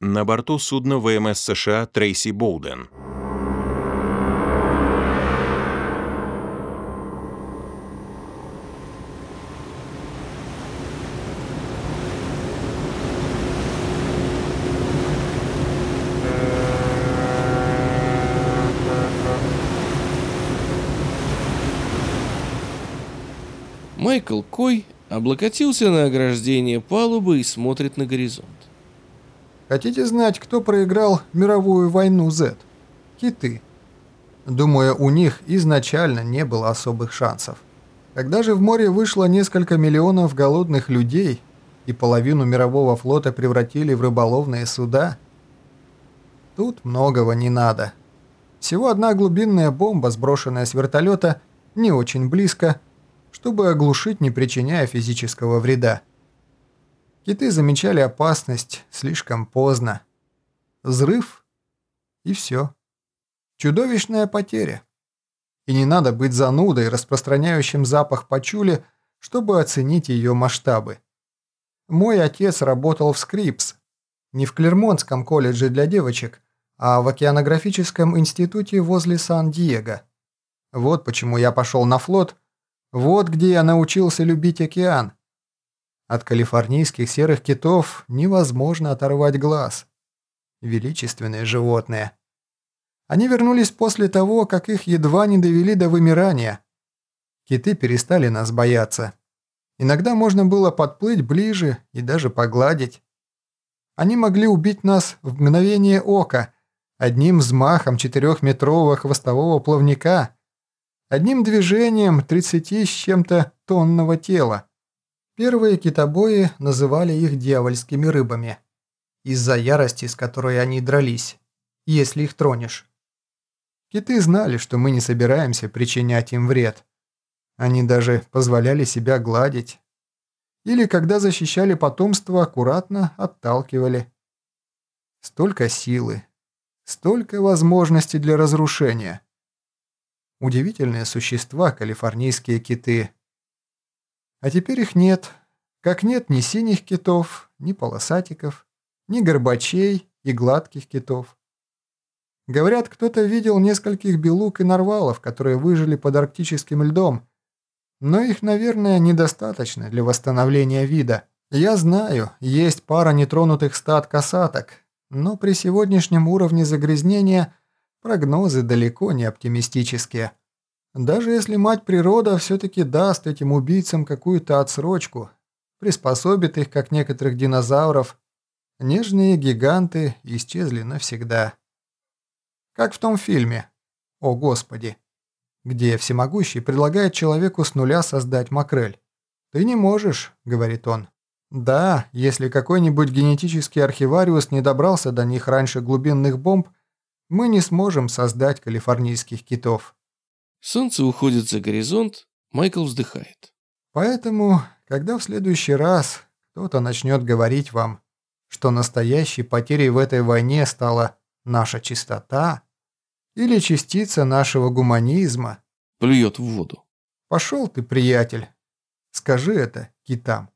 на борту судна ВМС США Трейси Боуден. Майкл Кой облокотился на ограждение палубы и смотрит на горизонт. Хотите знать, кто проиграл мировую войну Z? Киты. Думаю, у них изначально не было особых шансов. Когда же в море вышло несколько миллионов голодных людей и половину мирового флота превратили в рыболовные суда, тут многого не надо. Всего одна глубинная бомба, сброшенная с вертолета, не очень близко, чтобы оглушить, не причиняя физического вреда. Киты замечали опасность слишком поздно. Взрыв и все. Чудовищная потеря. И не надо быть занудой, распространяющим запах пачули, чтобы оценить ее масштабы. Мой отец работал в Скрипс, не в Клермонтском колледже для девочек, а в океанографическом институте возле Сан-Диего. Вот почему я пошел на флот, вот где я научился любить океан. От калифорнийских серых китов невозможно оторвать глаз. Величественные животные. Они вернулись после того, как их едва не довели до вымирания. Киты перестали нас бояться. Иногда можно было подплыть ближе и даже погладить. Они могли убить нас в мгновение ока, одним взмахом четырехметрового хвостового плавника, одним движением 30 с чем-то тонного тела. Первые китобои называли их дьявольскими рыбами. Из-за ярости, с которой они дрались, если их тронешь. Киты знали, что мы не собираемся причинять им вред. Они даже позволяли себя гладить. Или, когда защищали потомство, аккуратно отталкивали. Столько силы, столько возможностей для разрушения. Удивительные существа калифорнийские киты – а теперь их нет. Как нет ни синих китов, ни полосатиков, ни горбачей и гладких китов. Говорят, кто-то видел нескольких белук и нарвалов, которые выжили под арктическим льдом, но их, наверное, недостаточно для восстановления вида. Я знаю, есть пара нетронутых стад касаток, но при сегодняшнем уровне загрязнения прогнозы далеко не оптимистические. Даже если мать природа все-таки даст этим убийцам какую-то отсрочку, приспособит их, как некоторых динозавров, нежные гиганты исчезли навсегда. Как в том фильме «О Господи», где всемогущий предлагает человеку с нуля создать макрель. «Ты не можешь», — говорит он. «Да, если какой-нибудь генетический архивариус не добрался до них раньше глубинных бомб, мы не сможем создать калифорнийских китов». Солнце уходит за горизонт, Майкл вздыхает. Поэтому, когда в следующий раз кто-то начнет говорить вам, что настоящей потерей в этой войне стала наша чистота или частица нашего гуманизма, плюет в воду. Пошел ты, приятель, скажи это китам.